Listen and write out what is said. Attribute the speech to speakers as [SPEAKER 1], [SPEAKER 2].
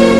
[SPEAKER 1] Música